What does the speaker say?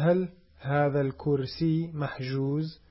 هل هذا الكرسي محجوز؟